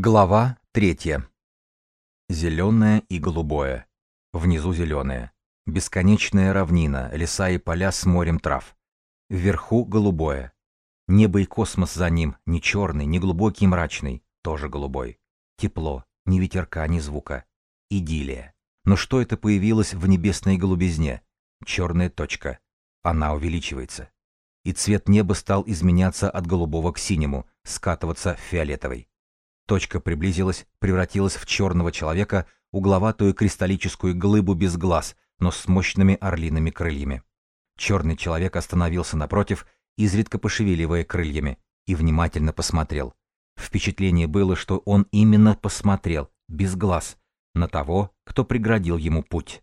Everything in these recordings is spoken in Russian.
Глава третья. Зеленое и голубое. Внизу зеленое. Бесконечная равнина, леса и поля с морем трав. Вверху голубое. Небо и космос за ним, не черный, не глубокий и мрачный, тоже голубой. Тепло, ни ветерка, ни звука. Идиллия. Но что это появилось в небесной голубизне? Черная точка. Она увеличивается. И цвет неба стал изменяться от голубого к синему, скатываться в фиолетовый. Точка приблизилась, превратилась в черного человека, угловатую кристаллическую глыбу без глаз, но с мощными орлиными крыльями. Черный человек остановился напротив, изредка пошевеливая крыльями, и внимательно посмотрел. Впечатление было, что он именно посмотрел, без глаз, на того, кто преградил ему путь.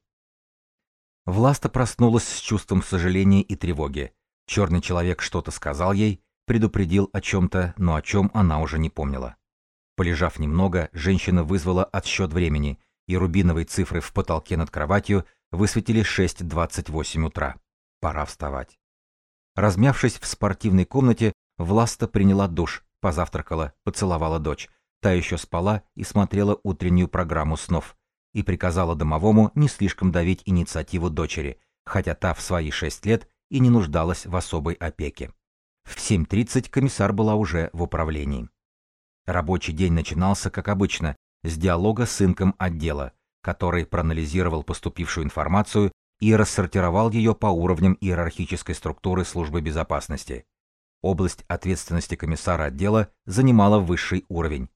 Власта проснулась с чувством сожаления и тревоги. Черный человек что-то сказал ей, предупредил о чем-то, но о чем она уже не помнила. Полежав немного, женщина вызвала отсчет времени, и рубиновые цифры в потолке над кроватью высветили 6.28 утра. Пора вставать. Размявшись в спортивной комнате, Власта приняла душ, позавтракала, поцеловала дочь. Та еще спала и смотрела утреннюю программу снов. И приказала домовому не слишком давить инициативу дочери, хотя та в свои шесть лет и не нуждалась в особой опеке. В 7.30 комиссар была уже в управлении. Рабочий день начинался, как обычно, с диалога с инком отдела, который проанализировал поступившую информацию и рассортировал ее по уровням иерархической структуры службы безопасности. Область ответственности комиссара отдела занимала высший уровень.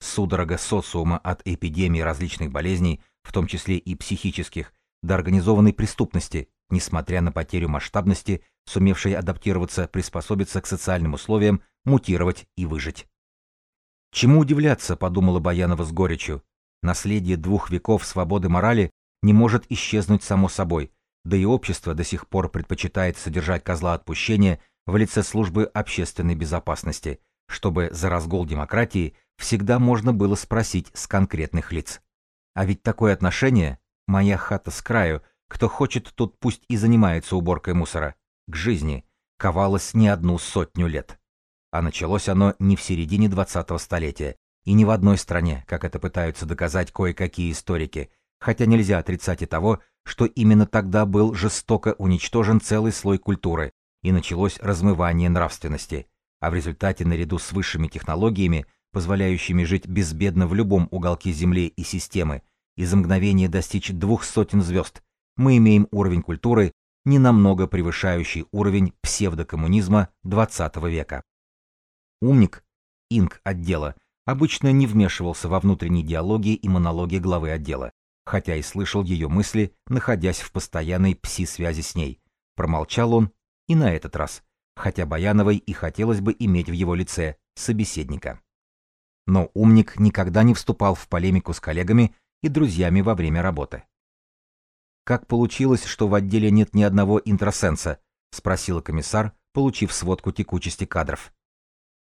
Судорога социума от эпидемии различных болезней, в том числе и психических, до организованной преступности, несмотря на потерю масштабности, сумевшей адаптироваться, приспособиться к социальным условиям, мутировать и выжить. Чему удивляться, подумала Баянова с горечью. Наследие двух веков свободы морали не может исчезнуть само собой, да и общество до сих пор предпочитает содержать козла отпущения в лице службы общественной безопасности, чтобы за разгул демократии всегда можно было спросить с конкретных лиц. А ведь такое отношение «моя хата с краю», кто хочет, тот пусть и занимается уборкой мусора, к жизни, ковалось не одну сотню лет. А началось оно не в середине 20-го столетия, и не в одной стране, как это пытаются доказать кое-какие историки, хотя нельзя отрицать и того, что именно тогда был жестоко уничтожен целый слой культуры, и началось размывание нравственности, а в результате наряду с высшими технологиями, позволяющими жить безбедно в любом уголке Земли и системы, и за мгновение достичь двух сотен звезд, мы имеем уровень культуры, не намного превышающий уровень псевдокоммунизма XX века. Умник, инк отдела, обычно не вмешивался во внутренние диалоги и монологи главы отдела, хотя и слышал ее мысли, находясь в постоянной пси-связи с ней. Промолчал он и на этот раз, хотя Баяновой и хотелось бы иметь в его лице собеседника. Но умник никогда не вступал в полемику с коллегами и друзьями во время работы. «Как получилось, что в отделе нет ни одного интросенса?» — спросила комиссар, получив сводку текучести кадров.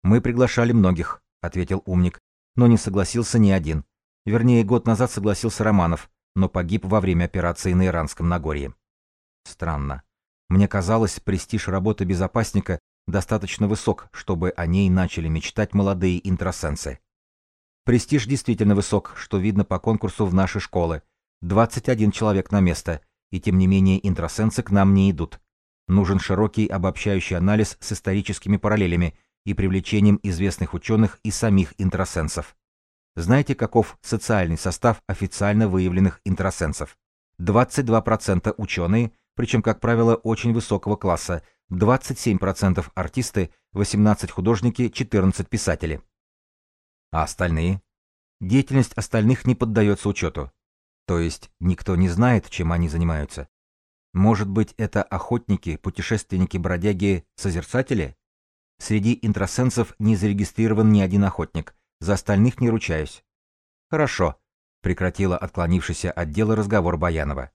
«Мы приглашали многих», — ответил умник, но не согласился ни один. Вернее, год назад согласился Романов, но погиб во время операции на Иранском Нагорье. Странно. Мне казалось, престиж работы безопасника достаточно высок, чтобы о ней начали мечтать молодые интросенсы. Престиж действительно высок, что видно по конкурсу в нашей школы. 21 человек на место, и тем не менее интросенсы к нам не идут. Нужен широкий обобщающий анализ с историческими параллелями и привлечением известных ученых и самих интросенсов. Знаете, каков социальный состав официально выявленных интросенсов? 22% ученые, причем, как правило, очень высокого класса, 27% артисты, 18 художники, 14 писатели. А остальные? Деятельность остальных не поддается учету. То есть никто не знает, чем они занимаются. Может быть, это охотники, путешественники, бродяги, созерцатели? Среди интросенсов не зарегистрирован ни один охотник. За остальных не ручаюсь. Хорошо, прекратила отклонившийся от дела разговор Баянова.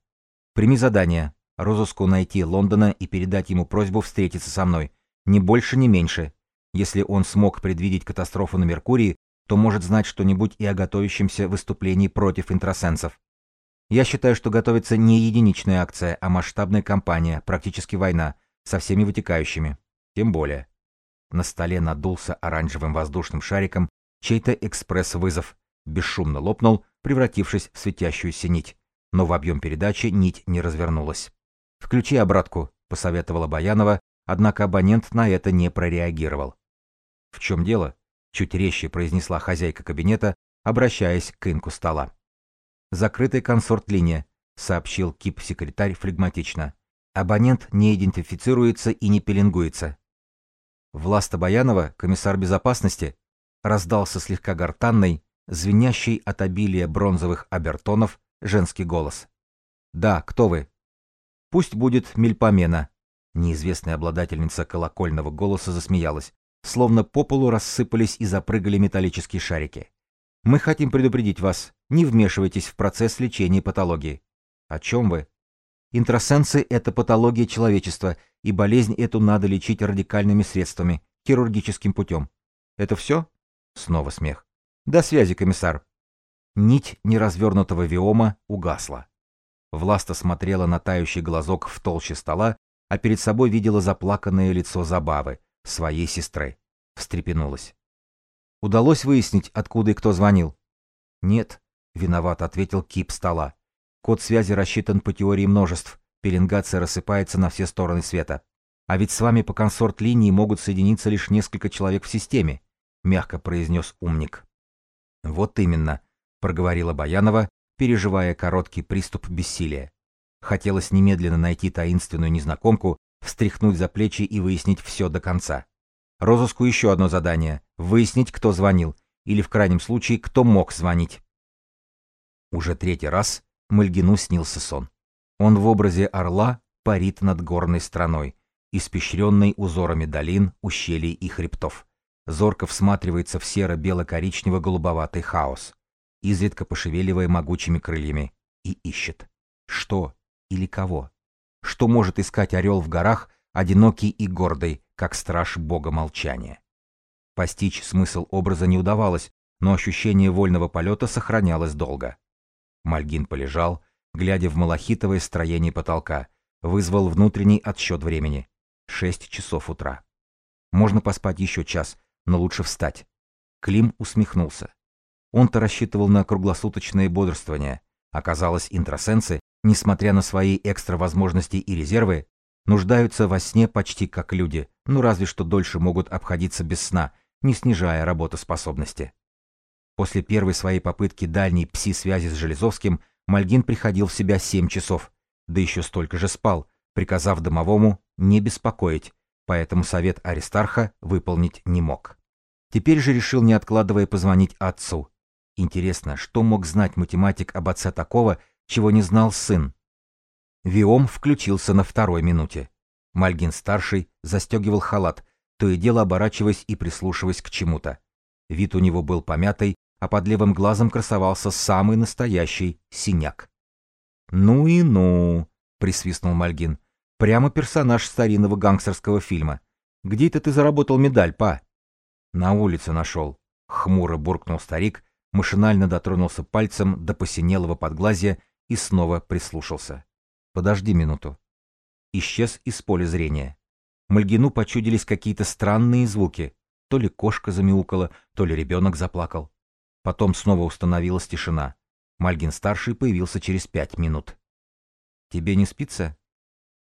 Прими задание. Розыску найти Лондона и передать ему просьбу встретиться со мной. Ни больше, ни меньше. Если он смог предвидеть катастрофу на Меркурии, то может знать что-нибудь и о готовящемся выступлении против интросенсов. Я считаю, что готовится не единичная акция, а масштабная кампания, практически война, со всеми вытекающими. Тем более. На столе надулся оранжевым воздушным шариком Чей-то экспресс-вызов. Бесшумно лопнул, превратившись в светящуюся нить. Но в объем передачи нить не развернулась. «Включи обратку», — посоветовала Баянова, однако абонент на это не прореагировал. «В чем дело?» — чуть резче произнесла хозяйка кабинета, обращаясь к инку стола. «Закрытая консорт-линия», — сообщил КИП-секретарь флегматично. «Абонент не идентифицируется и не пеленгуется». «Власта Баянова, комиссар безопасности?» — раздался слегка гортанный, звенящий от обилия бронзовых обертонов, женский голос. «Да, кто вы?» «Пусть будет Мельпомена». Неизвестная обладательница колокольного голоса засмеялась, словно по полу рассыпались и запрыгали металлические шарики. «Мы хотим предупредить вас, не вмешивайтесь в процесс лечения патологии». «О чем вы?» «Интросенсы — это патология человечества, и болезнь эту надо лечить радикальными средствами, хирургическим путем». «Это все?» Снова смех. До связи, комиссар. Нить неразвернутого виома угасла. Власта смотрела на тающий глазок в толще стола, а перед собой видела заплаканное лицо Забавы, своей сестры. Встрепенулась. Удалось выяснить, откуда и кто звонил? Нет, виноват, ответил кип стола. Код связи рассчитан по теории множеств. Пеленгация рассыпается на все стороны света. А ведь с вами по консорт-линии могут соединиться лишь несколько человек в системе, мягко произнес умник. «Вот именно», — проговорила Баянова, переживая короткий приступ бессилия. Хотелось немедленно найти таинственную незнакомку, встряхнуть за плечи и выяснить все до конца. Розыску еще одно задание — выяснить, кто звонил, или в крайнем случае, кто мог звонить. Уже третий раз Мальгину снился сон. Он в образе орла парит над горной страной, испещренной узорами долин, ущелий и хребтов зорко всматривается в серо-бело-коричнево-голубоватый хаос, изредка пошевеливая могучими крыльями, и ищет. Что или кого? Что может искать орел в горах, одинокий и гордый, как страж бога молчания? Постичь смысл образа не удавалось, но ощущение вольного полета сохранялось долго. Мальгин полежал, глядя в малахитовое строение потолка, вызвал внутренний отсчет времени. Шесть часов утра. Можно поспать еще час, но лучше встать. Клим усмехнулся. Он-то рассчитывал на круглосуточное бодрствование. Оказалось, интросенсы, несмотря на свои экстра возможности и резервы, нуждаются во сне почти как люди, ну разве что дольше могут обходиться без сна, не снижая работоспособности. После первой своей попытки дальней пси-связи с Железовским Мальгин приходил в себя 7 часов, да еще столько же спал, приказав домовому не беспокоить, поэтому совет Аристарха выполнить не мог. Теперь же решил, не откладывая, позвонить отцу. Интересно, что мог знать математик об отце такого, чего не знал сын? Виом включился на второй минуте. Мальгин-старший застегивал халат, то и дело оборачиваясь и прислушиваясь к чему-то. Вид у него был помятый, а под левым глазом красовался самый настоящий синяк. «Ну и ну!» — присвистнул Мальгин. Прямо персонаж старинного гангстерского фильма. Где это ты заработал медаль, па? На улице нашел. Хмуро буркнул старик, машинально дотронулся пальцем до посинелого подглазия и снова прислушался. Подожди минуту. Исчез из поля зрения. Мальгину почудились какие-то странные звуки. То ли кошка замяукала, то ли ребенок заплакал. Потом снова установилась тишина. Мальгин-старший появился через пять минут. «Тебе не спится?»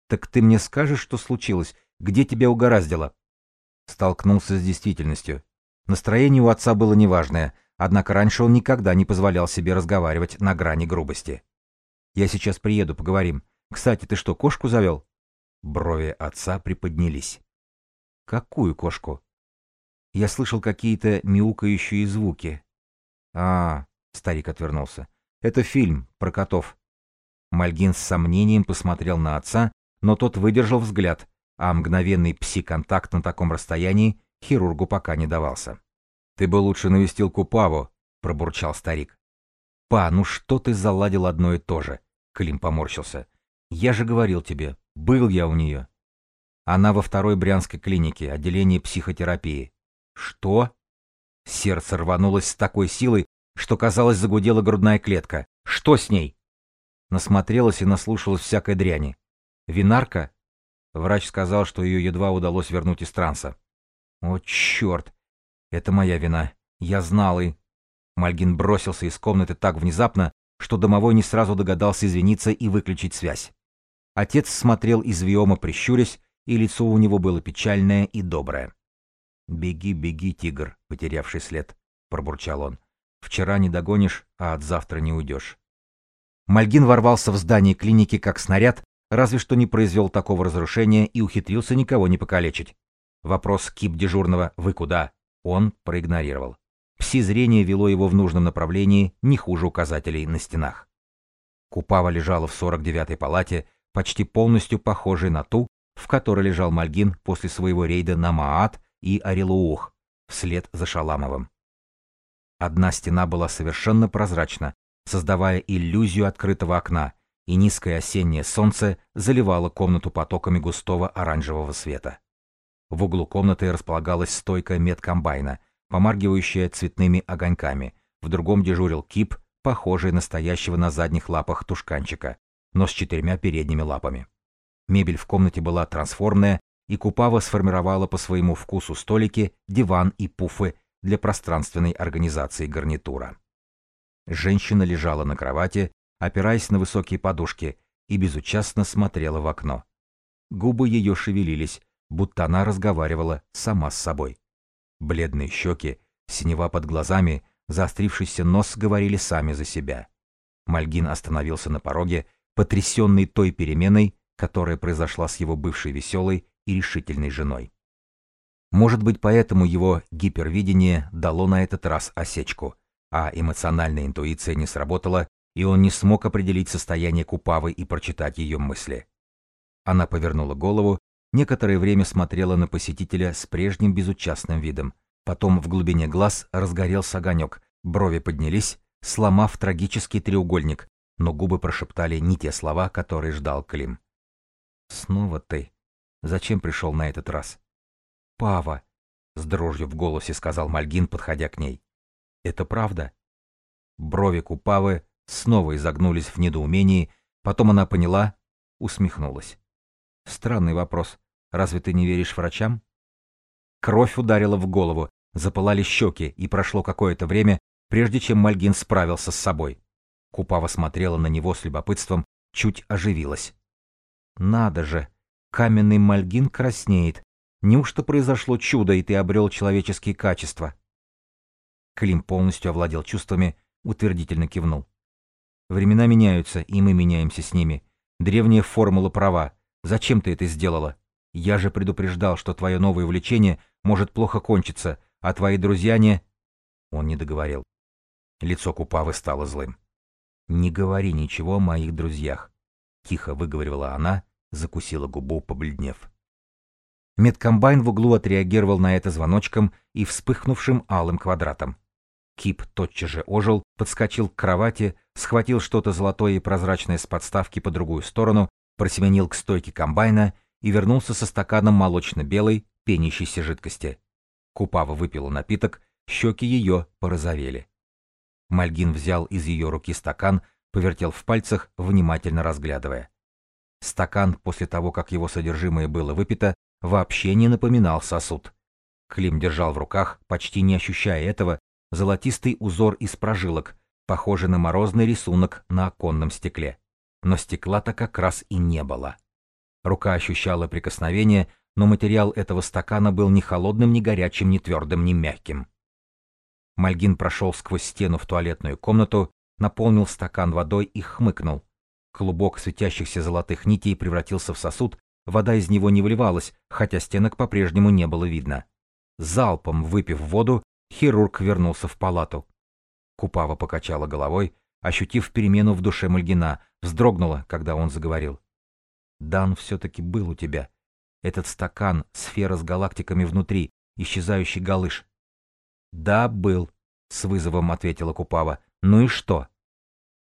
«Так ты мне скажешь, что случилось? Где тебя угораздило?» Столкнулся с действительностью. Настроение у отца было неважное, однако раньше он никогда не позволял себе разговаривать на грани грубости. «Я сейчас приеду, поговорим. Кстати, ты что, кошку завел?» Брови отца приподнялись. «Какую кошку?» Я слышал какие-то мяукающие звуки. «А, — старик отвернулся, — это фильм про котов». Мальгин с сомнением посмотрел на отца, но тот выдержал взгляд, а мгновенный пси-контакт на таком расстоянии хирургу пока не давался. «Ты бы лучше навестил Купаву», — пробурчал старик. «Па, ну что ты заладил одно и то же?» — Клим поморщился. «Я же говорил тебе, был я у нее». Она во второй брянской клинике, отделении психотерапии. «Что?» Сердце рванулось с такой силой, что, казалось, загудела грудная клетка. «Что с ней?» Насмотрелась и наслушалась всякой дряни. Винарка? Врач сказал, что ее едва удалось вернуть из транса. О, черт! Это моя вина. Я знал и... Мальгин бросился из комнаты так внезапно, что домовой не сразу догадался извиниться и выключить связь. Отец смотрел из виома прищурясь, и лицо у него было печальное и доброе. «Беги, беги, тигр, потерявший след», — пробурчал он. «Вчера не догонишь, а от завтра не уйдешь». Мальгин ворвался в здание клиники как снаряд, разве что не произвел такого разрушения и ухитрился никого не покалечить. Вопрос кип дежурного «Вы куда?» он проигнорировал. Пси-зрение вело его в нужном направлении, не хуже указателей на стенах. Купава лежала в 49-й палате, почти полностью похожей на ту, в которой лежал Мальгин после своего рейда на Маат и Орелуух, вслед за Шаламовым. Одна стена была совершенно прозрачна, создавая иллюзию открытого окна, и низкое осеннее солнце заливало комнату потоками густого оранжевого света. В углу комнаты располагалась стойка медкомбайна, помаргивающая цветными огоньками. В другом дежурил кип, похожий на стоящего на задних лапах тушканчика, но с четырьмя передними лапами. Мебель в комнате была трансформная, и Купава сформировала по своему вкусу столики, диван и пуфы для пространственной организации гарнитура. Женщина лежала на кровати, опираясь на высокие подушки, и безучастно смотрела в окно. Губы ее шевелились, будто она разговаривала сама с собой. Бледные щеки, синева под глазами, заострившийся нос говорили сами за себя. Мальгин остановился на пороге, потрясенный той переменой, которая произошла с его бывшей веселой и решительной женой. Может быть, поэтому его гипервидение дало на этот раз осечку, а эмоциональная интуиция не сработала, и он не смог определить состояние Купавы и прочитать ее мысли. Она повернула голову некоторое время смотрела на посетителя с прежним безучастным видом. Потом в глубине глаз разгорелся огонек, брови поднялись, сломав трагический треугольник, но губы прошептали не те слова, которые ждал Клим. «Снова ты. Зачем пришел на этот раз?» «Пава», — с дрожью в голосе сказал Мальгин, подходя к ней. «Это правда?» Брови Купавы снова изогнулись в недоумении, потом она поняла, усмехнулась. Странный вопрос. Разве ты не веришь врачам? Кровь ударила в голову, запылали щеки, и прошло какое-то время, прежде чем Мальгин справился с собой. Купава смотрела на него с любопытством, чуть оживилась. «Надо же! Каменный Мальгин краснеет. Неужто произошло чудо, и ты обрел человеческие качества?» Клим полностью овладел чувствами, утвердительно кивнул. «Времена меняются, и мы меняемся с ними. Древняя формула права. Зачем ты это сделала? Я же предупреждал, что твое новое увлечение может плохо кончиться, а твои друзья не...» Он не договорил. Лицо Купавы стало злым. «Не говори ничего о моих друзьях», — тихо выговорила она, закусила губу, побледнев. Медкомбайн в углу отреагировал на это звоночком и вспыхнувшим алым квадратом. Кип тотчас же ожил, подскочил к кровати, схватил что-то золотое и прозрачное с подставки по другую сторону просеменил к стойке комбайна и вернулся со стаканом молочно-белой, пенящейся жидкости. Купава выпила напиток, щеки ее порозовели. Мальгин взял из ее руки стакан, повертел в пальцах, внимательно разглядывая. Стакан, после того, как его содержимое было выпито, вообще не напоминал сосуд. Клим держал в руках, почти не ощущая этого, золотистый узор из прожилок, похожий на морозный рисунок на оконном стекле но стекла-то как раз и не было. Рука ощущала прикосновение, но материал этого стакана был ни холодным, ни горячим, ни твердым, ни мягким. Мальгин прошел сквозь стену в туалетную комнату, наполнил стакан водой и хмыкнул. Клубок светящихся золотых нитей превратился в сосуд, вода из него не выливалась, хотя стенок по-прежнему не было видно. Залпом выпив воду, хирург вернулся в палату. Купава покачала головой, ощутив перемену в душе Мальгина, вздрогнула, когда он заговорил. «Дан все-таки был у тебя. Этот стакан, сфера с галактиками внутри, исчезающий галыш». «Да, был», — с вызовом ответила Купава. «Ну и что?»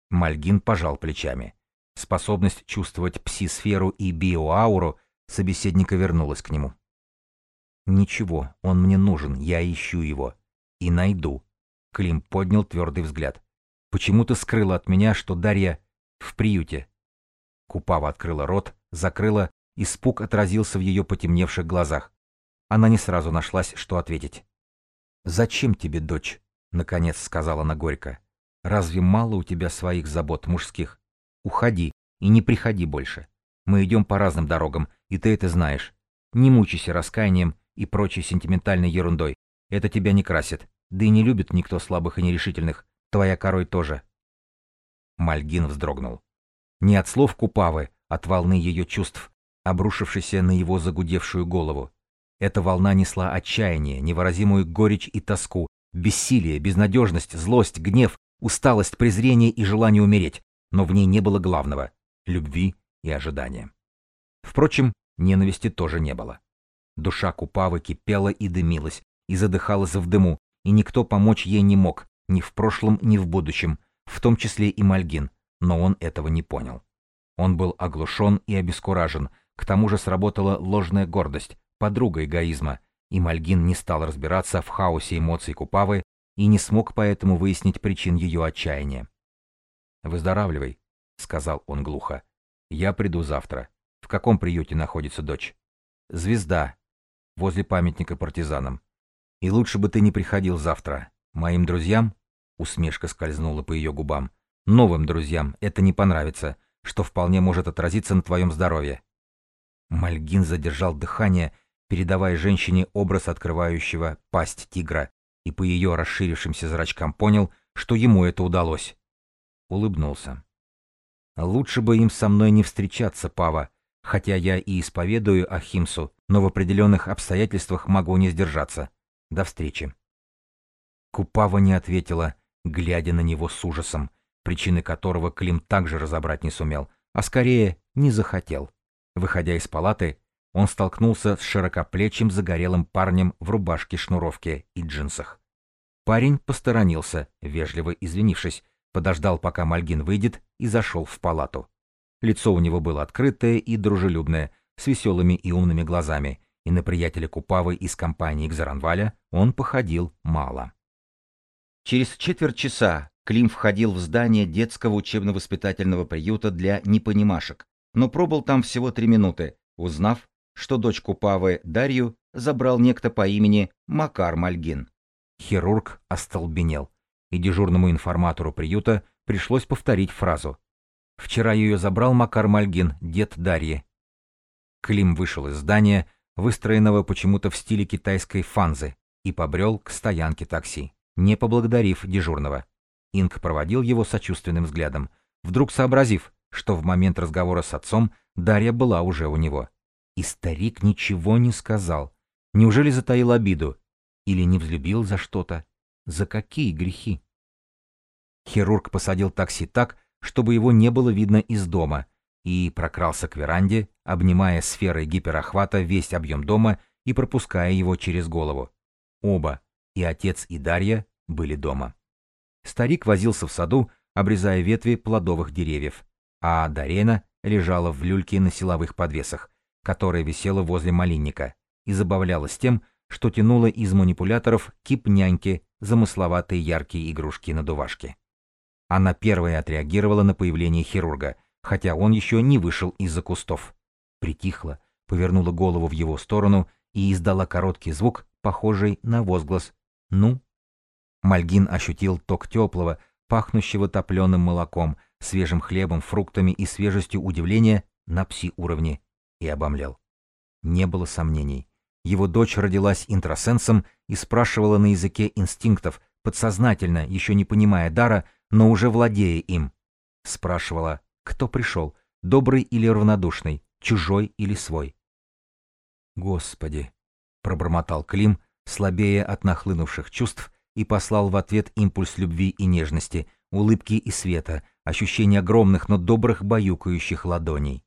Мальгин пожал плечами. Способность чувствовать пси-сферу и биоауру собеседника вернулась к нему. «Ничего, он мне нужен, я ищу его. И найду». Клим поднял твердый взгляд. «Почему ты скрыла от меня, что Дарья...» в приюте. Купава открыла рот, закрыла, испуг отразился в ее потемневших глазах. Она не сразу нашлась, что ответить. «Зачем тебе дочь?» — наконец сказала она горько. «Разве мало у тебя своих забот мужских? Уходи и не приходи больше. Мы идем по разным дорогам, и ты это знаешь. Не мучайся раскаянием и прочей сентиментальной ерундой. Это тебя не красит. Да и не любит никто слабых и нерешительных. Твоя корой тоже. Мальгин вздрогнул. Не от слов Купавы, от волны ее чувств, обрушившейся на его загудевшую голову. Эта волна несла отчаяние, невыразимую горечь и тоску, бессилие, безнадежность, злость, гнев, усталость, презрение и желание умереть, но в ней не было главного — любви и ожидания. Впрочем, ненависти тоже не было. Душа Купавы кипела и дымилась, и задыхалась в дыму, и никто помочь ей не мог, ни в прошлом, ни в будущем, в том числе и Мальгин, но он этого не понял. Он был оглушен и обескуражен, к тому же сработала ложная гордость, подруга эгоизма, и Мальгин не стал разбираться в хаосе эмоций Купавы и не смог поэтому выяснить причин ее отчаяния. «Выздоравливай», — сказал он глухо. «Я приду завтра. В каком приюте находится дочь?» «Звезда. Возле памятника партизанам. И лучше бы ты не приходил завтра. Моим друзьям...» Усмешка скользнула по ее губам. «Новым друзьям это не понравится, что вполне может отразиться на твоем здоровье». Мальгин задержал дыхание, передавая женщине образ открывающего пасть тигра, и по ее расширившимся зрачкам понял, что ему это удалось. Улыбнулся. «Лучше бы им со мной не встречаться, Пава, хотя я и исповедую Ахимсу, но в определенных обстоятельствах могу не сдержаться. До встречи». Купава не ответила, глядя на него с ужасом, причины которого Клим также разобрать не сумел, а скорее не захотел. Выходя из палаты, он столкнулся с широкоплечим загорелым парнем в рубашке-шнуровке и джинсах. Парень посторонился, вежливо извинившись, подождал, пока Мальгин выйдет, и зашел в палату. Лицо у него было открытое и дружелюбное, с веселыми и умными глазами, и на приятеля Купавы из компании Кзаранваля он походил мало. Через четверть часа Клим входил в здание детского учебно-воспитательного приюта для непонимашек, но пробыл там всего три минуты, узнав, что дочку Павы Дарью забрал некто по имени Макар Мальгин. Хирург остолбенел, и дежурному информатору приюта пришлось повторить фразу. «Вчера ее забрал Макар Мальгин, дед Дарьи». Клим вышел из здания, выстроенного почему-то в стиле китайской фанзы, и побрел к стоянке такси, не поблагодарив дежурного. Инг проводил его сочувственным взглядом, вдруг сообразив, что в момент разговора с отцом Дарья была уже у него. И старик ничего не сказал. Неужели затаил обиду? Или не взлюбил за что-то? За какие грехи? Хирург посадил такси так, чтобы его не было видно из дома, и прокрался к веранде, обнимая сферой гиперохвата весь объем дома и пропуская его через голову. Оба, и отец, и Дарья, были дома. Старик возился в саду, обрезая ветви плодовых деревьев а Дарена лежала в люльке на силовых подвесах, которая висела возле малинника, и забавлялась тем, что тянула из манипуляторов кип-няньки замысловатые яркие игрушки-надувашки. Она первая отреагировала на появление хирурга, хотя он еще не вышел из-за кустов. Притихла, повернула голову в его сторону и издала короткий звук, похожий на возглас «Ну?». Мальгин ощутил ток теплого, пахнущего топленым молоком, свежим хлебом, фруктами и свежестью удивления на пси-уровне и обомлел. Не было сомнений. Его дочь родилась интросенсом и спрашивала на языке инстинктов, подсознательно, еще не понимая дара, но уже владея им. Спрашивала, кто пришел, добрый или равнодушный, чужой или свой. «Господи!» — пробормотал Клим, слабея от нахлынувших чувств, и послал в ответ импульс любви и нежности, улыбки и света, ощущение огромных, но добрых баюкающих ладоней.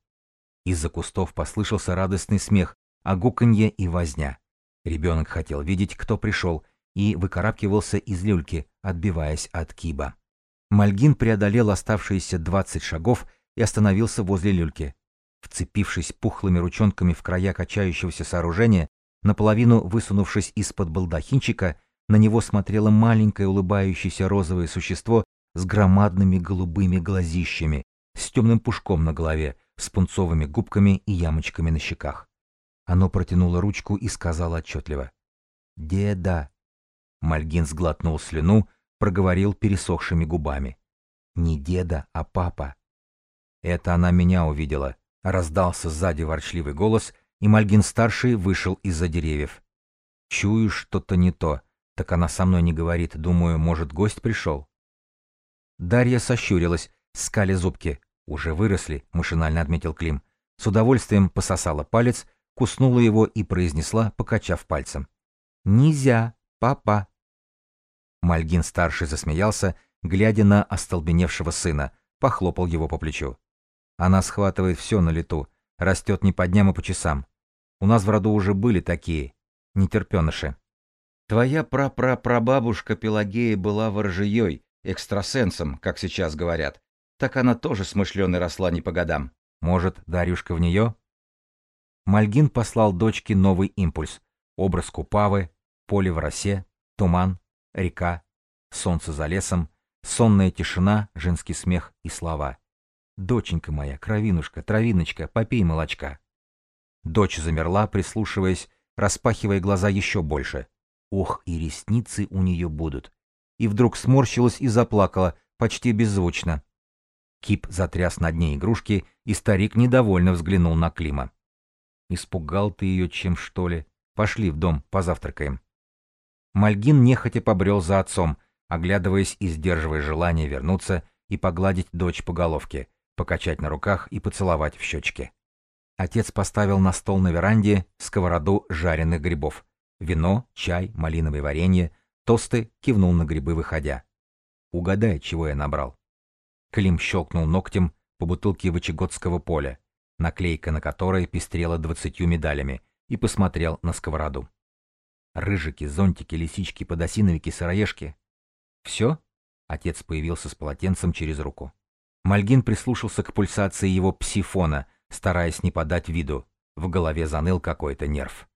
Из-за кустов послышался радостный смех, а гуканье и возня. Ребенок хотел видеть, кто пришел, и выкарабкивался из люльки, отбиваясь от киба. Мальгин преодолел оставшиеся двадцать шагов и остановился возле люльки. Вцепившись пухлыми ручонками в края качающегося сооружения, наполовину высунувшись из-под балдахинчика, на него смотрело маленькое улыбающееся розовое существо с громадными голубыми глазищами, с темным пушком на голове, с пунцовыми губками и ямочками на щеках. Оно протянуло ручку и сказало отчетливо. «Деда». Мальгин сглотнул слюну, проговорил пересохшими губами. «Не деда, а папа». «Это она меня увидела», — раздался сзади ворчливый голос, и Мальгин-старший вышел из-за деревьев. «Чую, что-то не то. Так она со мной не говорит. Думаю, может, гость пришел?» Дарья сощурилась, скали зубки. «Уже выросли», — машинально отметил Клим. С удовольствием пососала палец, куснула его и произнесла, покачав пальцем. «Нельзя, папа». Мальгин-старший засмеялся, глядя на остолбеневшего сына, похлопал его по плечу. Она схватывает все на лету, растет не по дням, а по часам. У нас в роду уже были такие, нетерпеныши. Твоя прапрапрабабушка Пелагея была ворожьей, экстрасенсом, как сейчас говорят. Так она тоже смышленой росла не по годам. Может, Дарюшка в нее? Мальгин послал дочке новый импульс. Образ Купавы, поле в росе, туман, река, солнце за лесом, сонная тишина, женский смех и слова. «Доченька моя, кровинушка, травиночка, попей молочка». Дочь замерла, прислушиваясь, распахивая глаза еще больше. Ох, и ресницы у нее будут. И вдруг сморщилась и заплакала, почти беззвучно. Кип затряс на дне игрушки, и старик недовольно взглянул на Клима. «Испугал ты ее чем, что ли? Пошли в дом, позавтракаем». Мальгин нехотя побрел за отцом, оглядываясь и сдерживая желание вернуться и погладить дочь по головке, покачать на руках и поцеловать в щечки. Отец поставил на стол на веранде сковороду жареных грибов. Вино, чай, малиновое варенье, тосты, кивнул на грибы, выходя. Угадай, чего я набрал. Клим щелкнул ногтем по бутылке вычегодского поля, наклейка на которой пестрела двадцатью медалями, и посмотрел на сковороду. Рыжики, зонтики, лисички, подосиновики, сыроежки. Все? Отец появился с полотенцем через руку. Мальгин прислушался к пульсации его псифона, стараясь не подать виду. В голове заныл какой-то нерв.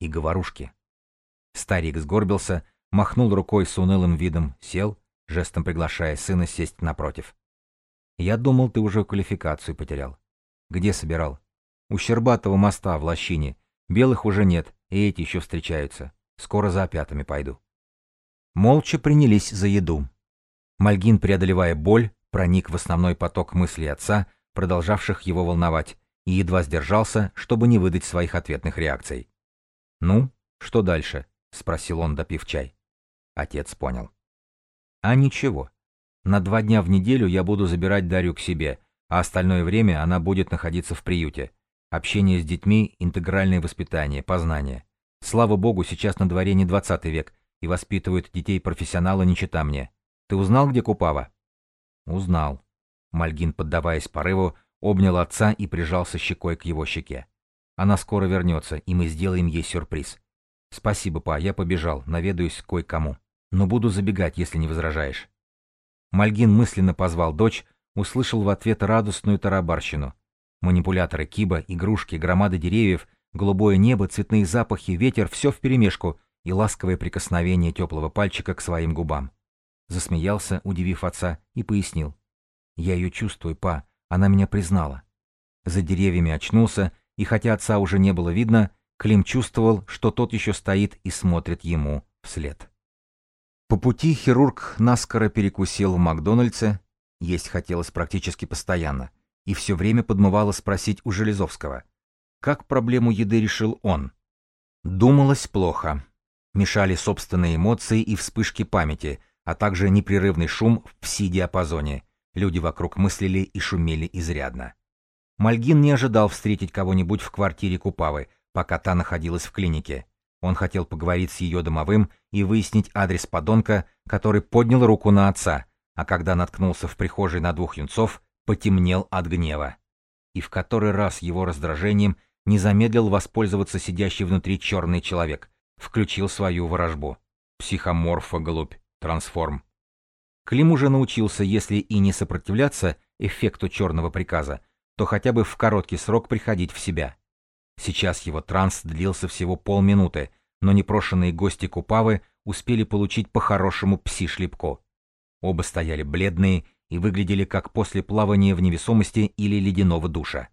И говорушки. Старик сгорбился, махнул рукой с унылым видом, сел, жестом приглашая сына сесть напротив. «Я думал, ты уже квалификацию потерял. Где собирал?» «У Щербатого моста в Лощине. Белых уже нет, и эти еще встречаются. Скоро за опятами пойду». Молча принялись за еду. Мальгин, преодолевая боль, проник в основной поток мыслей отца, продолжавших его волновать, и едва сдержался, чтобы не выдать своих ответных реакций. «Ну, что дальше?» — спросил он, допив чай. Отец понял. «А ничего. На два дня в неделю я буду забирать Дарью к себе, а остальное время она будет находиться в приюте. Общение с детьми, интегральное воспитание, познание. Слава богу, сейчас на дворе не двадцатый век, и воспитывают детей профессионалы не чита мне. Ты узнал, где Купава?» «Узнал», Мальгин, поддаваясь порыву, обнял отца и прижался щекой к его щеке. Она скоро вернется, и мы сделаем ей сюрприз. Спасибо, па, я побежал, наведаюсь кое-кому. Но буду забегать, если не возражаешь. Мальгин мысленно позвал дочь, услышал в ответ радостную тарабарщину. Манипуляторы киба, игрушки, громады деревьев, голубое небо, цветные запахи, ветер — все вперемешку и ласковое прикосновение теплого пальчика к своим губам. Засмеялся, удивив отца, и пояснил. Я ее чувствую, па, она меня признала. За деревьями очнулся, и хотя отца уже не было видно, Клим чувствовал, что тот еще стоит и смотрит ему вслед. По пути хирург наскоро перекусил в Макдональдсе, есть хотелось практически постоянно, и все время подмывало спросить у Железовского, как проблему еды решил он. Думалось плохо. Мешали собственные эмоции и вспышки памяти, а также непрерывный шум в пси-диапазоне, Люди вокруг мыслили и шумели изрядно. Мальгин не ожидал встретить кого-нибудь в квартире Купавы, пока та находилась в клинике. Он хотел поговорить с ее домовым и выяснить адрес подонка, который поднял руку на отца, а когда наткнулся в прихожей на двух юнцов, потемнел от гнева. И в который раз его раздражением не замедлил воспользоваться сидящий внутри черный человек, включил свою ворожбу. Психоморфа голубь, трансформ. Клим уже научился, если и не сопротивляться эффекту черного приказа, то хотя бы в короткий срок приходить в себя. Сейчас его транс длился всего полминуты, но непрошенные гости Купавы успели получить по-хорошему пси-шлепку. Оба стояли бледные и выглядели как после плавания в невесомости или ледяного душа.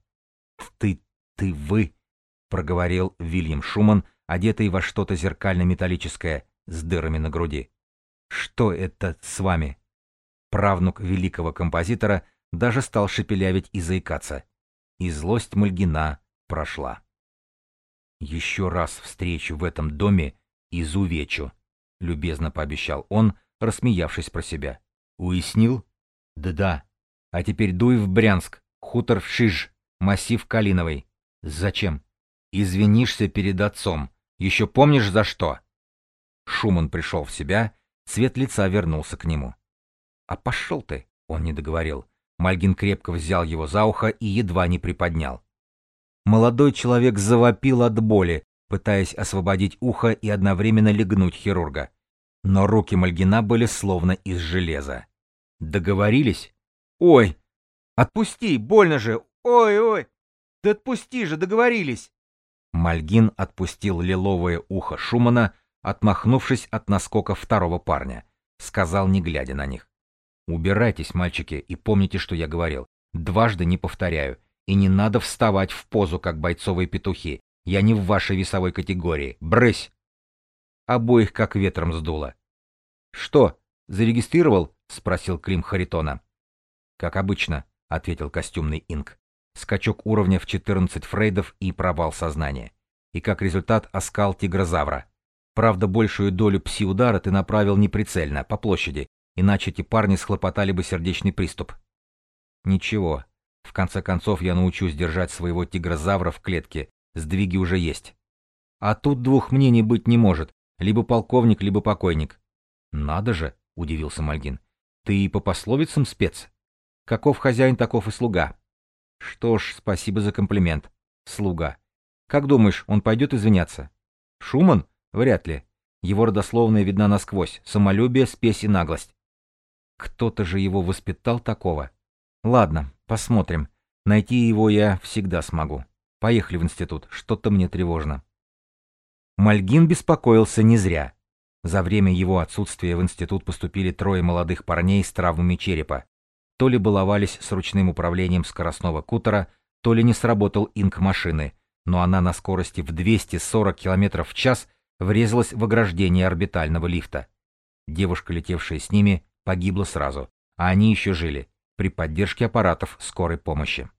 «Ты, ты, вы», — проговорил Вильям Шуман, одетый во что-то зеркально-металлическое, с дырами на груди. Что это с вами? Правнук великого композитора даже стал шепелявить и заикаться. И злость Мальгина прошла. Еще раз встречу в этом доме изувечу, любезно пообещал он, рассмеявшись про себя. Уяснил? Да-да. А теперь дуй в Брянск, хутор в Шиж, массив Калиновый. Зачем? Извинишься перед отцом. Еще помнишь за что? Шуман пришел в себя, цвет лица вернулся к нему. А пошел ты, он не договорил. Мальгин крепко взял его за ухо и едва не приподнял. Молодой человек завопил от боли, пытаясь освободить ухо и одновременно легнуть хирурга. Но руки Мальгина были словно из железа. Договорились? Ой! Отпусти, больно же! Ой-ой! Да отпусти же, договорились! Мальгин отпустил лиловое ухо Шумана, отмахнувшись от наскока второго парня. Сказал, не глядя на них. «Убирайтесь, мальчики, и помните, что я говорил. Дважды не повторяю. И не надо вставать в позу, как бойцовые петухи. Я не в вашей весовой категории. Брысь!» Обоих как ветром сдуло. «Что, зарегистрировал?» — спросил Клим Харитона. «Как обычно», — ответил костюмный инк. Скачок уровня в 14 фрейдов и провал сознания. И как результат оскал тигрозавра. Правда, большую долю пси-удара ты направил неприцельно, по площади, иначе эти парни схлопотали бы сердечный приступ. Ничего. В конце концов, я научусь держать своего тигрозавра в клетке. Сдвиги уже есть. А тут двух мнений быть не может. Либо полковник, либо покойник. Надо же, удивился Мальгин. Ты по пословицам спец. Каков хозяин, таков и слуга. Что ж, спасибо за комплимент. Слуга. Как думаешь, он пойдет извиняться? Шуман? Вряд ли. Его родословная видна насквозь. Самолюбие, спесь и наглость. Кто-то же его воспитал такого. Ладно, посмотрим. Найти его я всегда смогу. Поехали в институт. Что-то мне тревожно. Мальгин беспокоился не зря. За время его отсутствия в институт поступили трое молодых парней с травмами черепа. То ли баловались с ручным управлением скоростного кутера, то ли не сработал инк машины, но она на скорости в 240 км в час врезалась в ограждение орбитального лифта. Девушка, летевшая с ними, погибла сразу, а они еще жили, при поддержке аппаратов скорой помощи.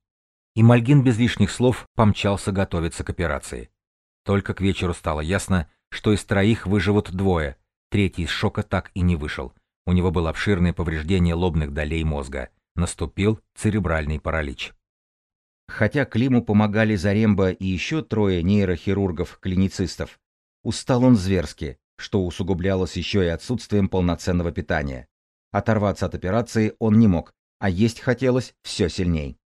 И Мальгин без лишних слов помчался готовиться к операции. Только к вечеру стало ясно, что из троих выживут двое, третий из шока так и не вышел. У него было обширное повреждение лобных долей мозга. Наступил церебральный паралич. Хотя Климу помогали Заремба и еще трое нейрохирургов-клиницистов, устал он зверски, что усугублялось еще и отсутствием полноценного питания. Оторваться от операции он не мог, а есть хотелось все сильней.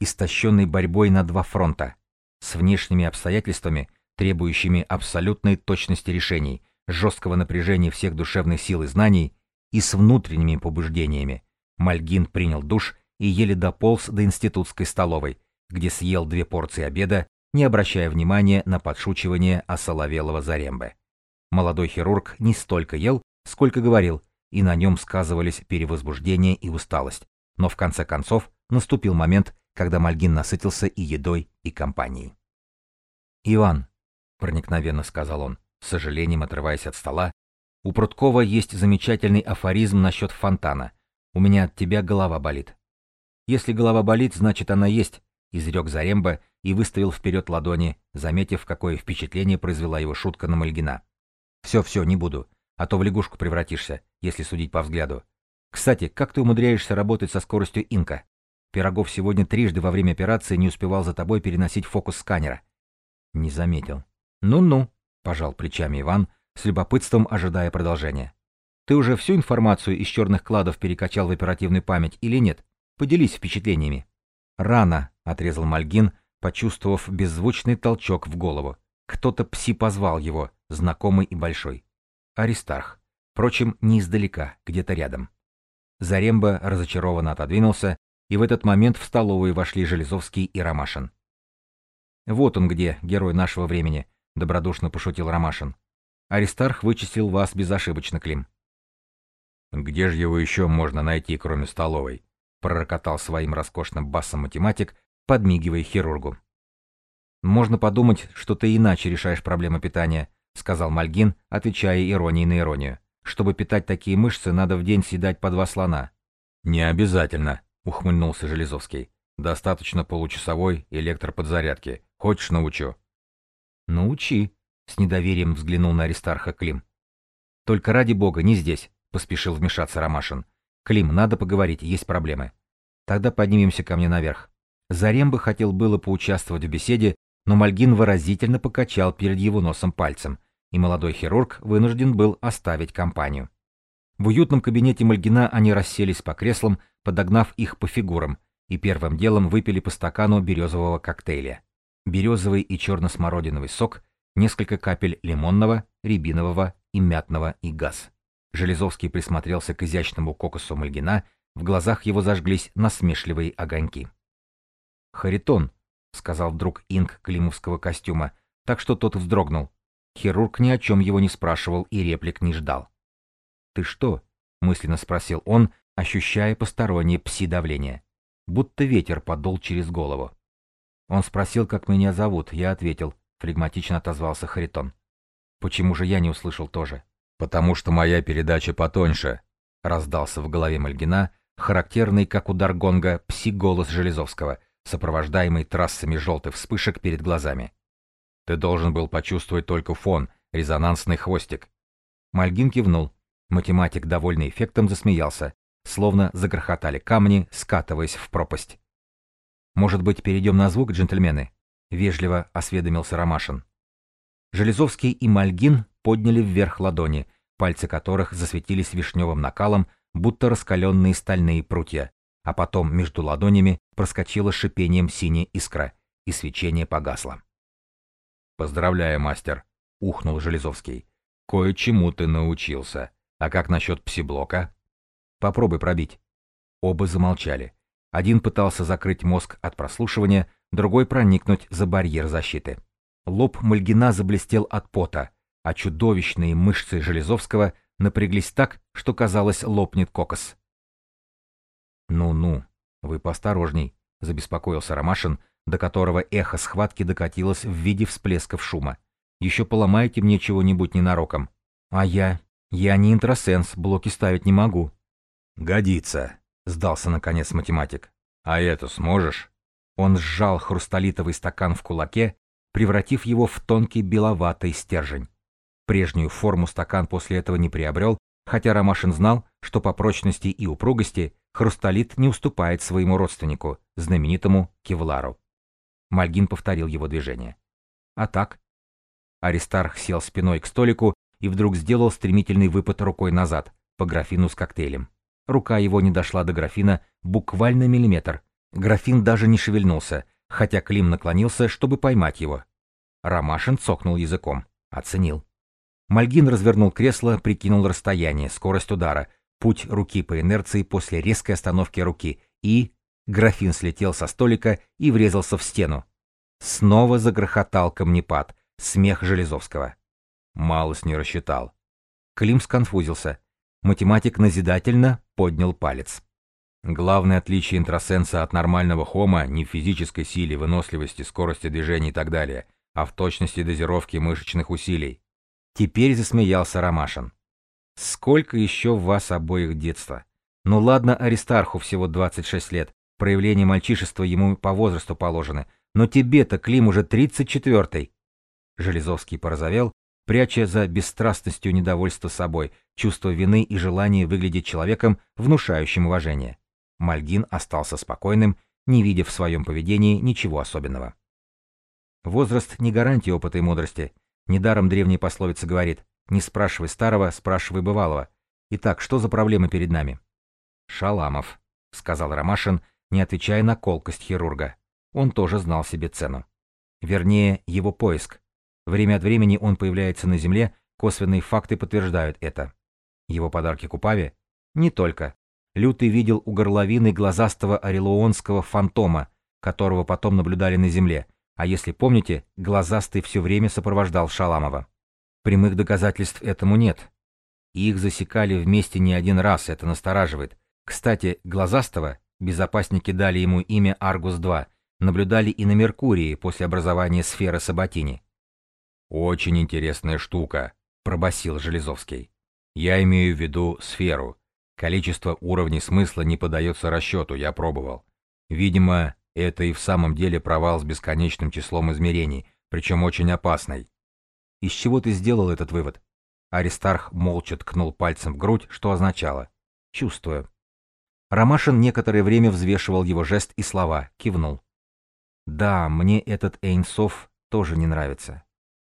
Истощенный борьбой на два фронта, с внешними обстоятельствами, требующими абсолютной точности решений, жесткого напряжения всех душевных сил и знаний, и с внутренними побуждениями. Мальгин принял душ и еле дополз до институтской столовой, где съел две порции обеда, не обращая внимания на подшучивание осоловелого Зарембе. Молодой хирург не столько ел, сколько говорил, и на нем сказывались перевозбуждение и усталость. Но в конце концов наступил момент, когда Мальгин насытился и едой, и компанией. «Иван», — проникновенно сказал он, с сожалением отрываясь от стола, «у Пруткова есть замечательный афоризм насчет фонтана. У меня от тебя голова болит». «Если голова болит, значит она есть», — изрек Заремба и выставил вперед ладони, заметив, какое впечатление произвела его шутка на Мальгина. «Все-все, не буду, а то в лягушку превратишься, если судить по взгляду. Кстати, как ты умудряешься работать со скоростью инка? Пирогов сегодня трижды во время операции не успевал за тобой переносить фокус сканера». Не заметил. «Ну-ну», — пожал плечами Иван, с любопытством ожидая продолжения. «Ты уже всю информацию из черных кладов перекачал в оперативную память или нет? Поделись впечатлениями». «Рано», — отрезал Мальгин, почувствовав беззвучный толчок в голову. Кто-то пси позвал его, знакомый и большой. Аристарх. Впрочем, не издалека, где-то рядом. Заремба разочарованно отодвинулся, и в этот момент в столовую вошли Железовский и Ромашин. «Вот он где, герой нашего времени», — добродушно пошутил Ромашин. «Аристарх вычислил вас безошибочно, Клим». «Где же его еще можно найти, кроме столовой?» — пророкотал своим роскошным басом математик, подмигивая хирургу. Можно подумать, что ты иначе решаешь проблемы питания, сказал Мальгин, отвечая иронией на иронию. «Чтобы питать такие мышцы, надо в день съедать по два слона». «Не обязательно», — ухмыльнулся Железовский. «Достаточно получасовой электроподзарядки. Хочешь, научу?» «Научи», — с недоверием взглянул на Аристарха Клим. «Только ради бога, не здесь», — поспешил вмешаться Ромашин. «Клим, надо поговорить, есть проблемы». «Тогда поднимемся ко мне наверх». Заремба хотел было поучаствовать в беседе, но Мальгин выразительно покачал перед его носом пальцем, и молодой хирург вынужден был оставить компанию. В уютном кабинете Мальгина они расселись по креслам, подогнав их по фигурам, и первым делом выпили по стакану березового коктейля. Березовый и черно-смородиновый сок, несколько капель лимонного, рябинового и мятного и газ. Железовский присмотрелся к изящному кокосу Мальгина, в глазах его зажглись насмешливые огоньки. «Харитон», — сказал вдруг инк климовского костюма, так что тот вздрогнул. Хирург ни о чем его не спрашивал и реплик не ждал. «Ты что?» — мысленно спросил он, ощущая постороннее пси-давление. Будто ветер подул через голову. Он спросил, как меня зовут, я ответил. Флегматично отозвался Харитон. Почему же я не услышал тоже? «Потому что моя передача потоньше», — раздался в голове Мальгина, характерный, как удар гонга, пси-голос Железовского — сопровождаемый трассами желтых вспышек перед глазами. Ты должен был почувствовать только фон, резонансный хвостик. Мальгин кивнул. Математик, довольный эффектом, засмеялся, словно загрохотали камни, скатываясь в пропасть. «Может быть, перейдем на звук, джентльмены?» — вежливо осведомился Ромашин. Железовский и Мальгин подняли вверх ладони, пальцы которых засветились вишневым накалом, будто раскаленные стальные прутья, а потом между ладонями проскочила шипением синяя искра, и свечение погасло. «Поздравляю, мастер», — ухнул Железовский. «Кое-чему ты научился. А как насчет псиблока?» «Попробуй пробить». Оба замолчали. Один пытался закрыть мозг от прослушивания, другой проникнуть за барьер защиты. Лоб Мальгина заблестел от пота, а чудовищные мышцы Железовского напряглись так, что казалось лопнет кокос. «Ну-ну, вы поосторожней», — забеспокоился Ромашин, до которого эхо схватки докатилось в виде всплесков шума. «Еще поломаете мне чего-нибудь ненароком». «А я? Я не интросенс, блоки ставить не могу». «Годится», — сдался наконец математик. «А это сможешь?» Он сжал хрусталитовый стакан в кулаке, превратив его в тонкий беловатый стержень. Прежнюю форму стакан после этого не приобрел, хотя Ромашин знал, что по прочности и упругости хрусталит не уступает своему родственнику, знаменитому кевлару. Мальгин повторил его движение. А так? Аристарх сел спиной к столику и вдруг сделал стремительный выпад рукой назад, по графину с коктейлем. Рука его не дошла до графина буквально миллиметр. Графин даже не шевельнулся, хотя Клим наклонился, чтобы поймать его. Ромашин цокнул языком. Оценил. Мальгин развернул кресло, прикинул расстояние, скорость удара, путь руки по инерции после резкой остановки руки, и... Графин слетел со столика и врезался в стену. Снова загрохотал камнепад, смех Железовского. Малость не рассчитал. Клим сконфузился. Математик назидательно поднял палец. Главное отличие интросенса от нормального хома не в физической силе, выносливости, скорости движения и так далее, а в точности дозировки мышечных усилий. Теперь засмеялся Ромашин. Сколько еще в вас обоих детства? Ну ладно, Аристарху всего 26 лет, проявление мальчишества ему по возрасту положены, но тебе-то, Клим, уже 34-й. Железовский порозовел, пряча за бесстрастностью недовольство собой, чувство вины и желание выглядеть человеком, внушающим уважение. Мальгин остался спокойным, не видя в своем поведении ничего особенного. Возраст не гарантия опыта и мудрости. Недаром древняя пословица говорит не спрашивай старого, спрашивай бывалого. Итак, что за проблемы перед нами? Шаламов, сказал Ромашин, не отвечая на колкость хирурга. Он тоже знал себе цену. Вернее, его поиск. Время от времени он появляется на земле, косвенные факты подтверждают это. Его подарки Купаве? Не только. Лютый видел у горловины глазастого орелуонского фантома, которого потом наблюдали на земле, а если помните, глазастый все время сопровождал Шаламова. Прямых доказательств этому нет. Их засекали вместе не один раз, это настораживает. Кстати, Глазастого, безопасники дали ему имя Аргус-2, наблюдали и на Меркурии после образования сферы Сабатини. «Очень интересная штука», — пробасил Железовский. «Я имею в виду сферу. Количество уровней смысла не подается расчету, я пробовал. Видимо, это и в самом деле провал с бесконечным числом измерений, причем очень опасный. Из чего ты сделал этот вывод? Аристарх молча ткнул пальцем в грудь, что означало «чувствую». Ромашин некоторое время взвешивал его жест и слова, кивнул. «Да, мне этот Эйнсов тоже не нравится.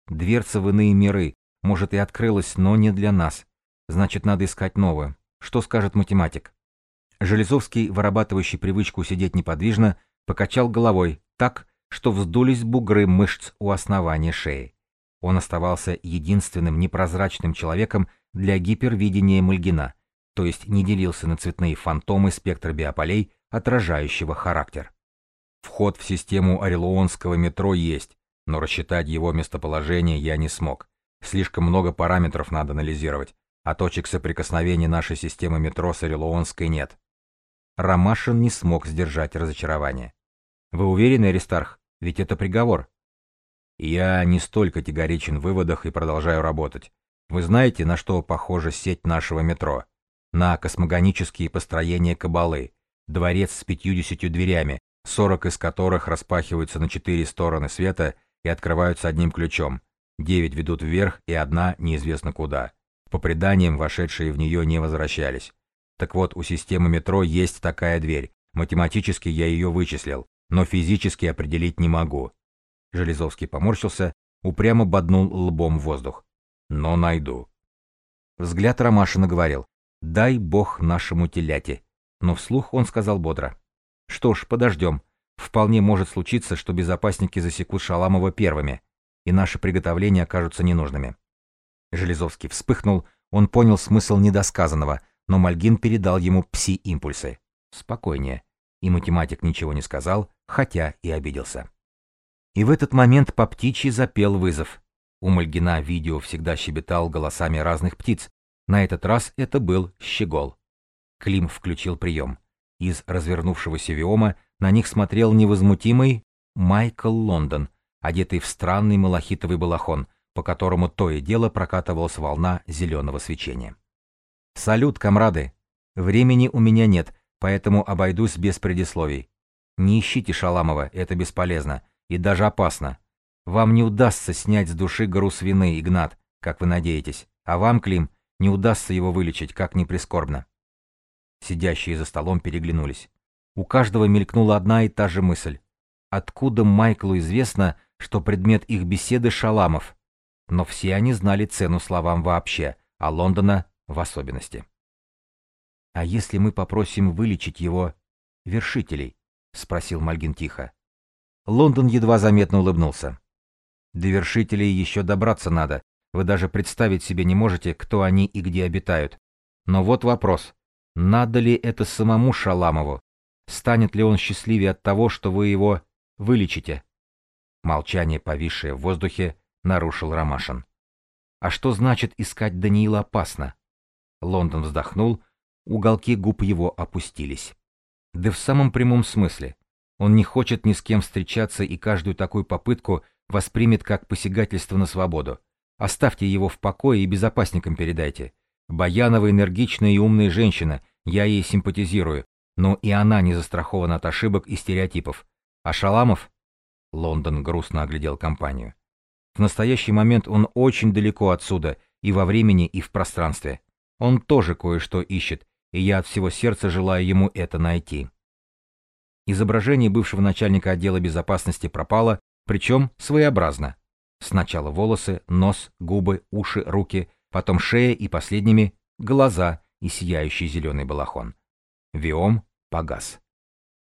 Дверца в иные миры, может, и открылась, но не для нас. Значит, надо искать новую. Что скажет математик?» Железовский, вырабатывающий привычку сидеть неподвижно, покачал головой так, что вздулись бугры мышц у основания шеи. Он оставался единственным непрозрачным человеком для гипервидения Мальгина, то есть не делился на цветные фантомы спектра биополей, отражающего характер. Вход в систему Орелуонского метро есть, но рассчитать его местоположение я не смог. Слишком много параметров надо анализировать, а точек соприкосновения нашей системы метро с Орелуонской нет. Ромашин не смог сдержать разочарование. Вы уверены, Аристарх? Ведь это приговор. Я не столь категоричен в выводах и продолжаю работать. Вы знаете, на что похожа сеть нашего метро? На космогонические построения кабалы. Дворец с пятьюдесятью дверями, сорок из которых распахиваются на четыре стороны света открываются одним ключом. Девять ведут вверх и одна неизвестно куда. По преданиям, вошедшие в нее не возвращались. Так вот, у системы метро есть такая дверь. Математически я ее вычислил но физически определить не могу. Железовский поморщился, упрямо боднул лбом воздух. Но найду. Взгляд Ромашина говорил, дай бог нашему теляте. Но вслух он сказал бодро. Что ж, подождем. Вполне может случиться, что безопасники засекут Шаламова первыми, и наши приготовления окажутся ненужными. Железовский вспыхнул, он понял смысл недосказанного, но Мальгин передал ему пси-импульсы. Спокойнее и математик ничего не сказал, хотя и обиделся. И в этот момент по птичьи запел вызов. У Мальгина видео всегда щебетал голосами разных птиц. На этот раз это был щегол. Клим включил прием. Из развернувшегося виома на них смотрел невозмутимый Майкл Лондон, одетый в странный малахитовый балахон, по которому то и дело прокатывалась волна зеленого свечения. «Салют, комрады! Времени у меня нет, поэтому обойдусь без предисловий. Не ищите Шаламова, это бесполезно и даже опасно. Вам не удастся снять с души груз вины, Игнат, как вы надеетесь, а вам, Клим, не удастся его вылечить, как ни прискорбно. Сидящие за столом переглянулись. У каждого мелькнула одна и та же мысль. Откуда Майклу известно, что предмет их беседы Шаламов? Но все они знали цену словам вообще, а Лондона в особенности. «А если мы попросим вылечить его вершителей?» — спросил Мальгин тихо. Лондон едва заметно улыбнулся. «До вершителей еще добраться надо. Вы даже представить себе не можете, кто они и где обитают. Но вот вопрос. Надо ли это самому Шаламову? Станет ли он счастливее от того, что вы его вылечите?» Молчание, повисшее в воздухе, нарушил Ромашин. «А что значит искать Даниила опасно?» Лондон вздохнул, Уголки губ его опустились. Да в самом прямом смысле. Он не хочет ни с кем встречаться и каждую такую попытку воспримет как посягательство на свободу. Оставьте его в покое и безопасникам передайте. Баянова энергичная и умная женщина, я ей симпатизирую, но и она не застрахована от ошибок и стереотипов. А Шаламов? Лондон грустно оглядел компанию. В настоящий момент он очень далеко отсюда, и во времени, и в пространстве. Он тоже кое-что ищет, и я от всего сердца желаю ему это найти. Изображение бывшего начальника отдела безопасности пропало, причем своеобразно. Сначала волосы, нос, губы, уши, руки, потом шея и последними глаза и сияющий зеленый балахон. Виом погас.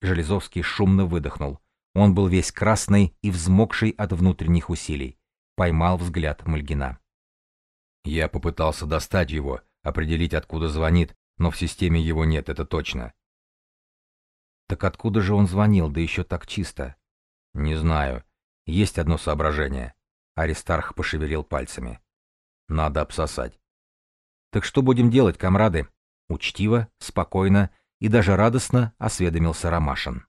Железовский шумно выдохнул. Он был весь красный и взмокший от внутренних усилий. Поймал взгляд Мальгина. Я попытался достать его, определить, откуда звонит, но в системе его нет, это точно. Так откуда же он звонил, да еще так чисто? Не знаю. Есть одно соображение. Аристарх пошевелил пальцами. Надо обсосать. Так что будем делать, комрады? Учтиво, спокойно и даже радостно осведомился Ромашин.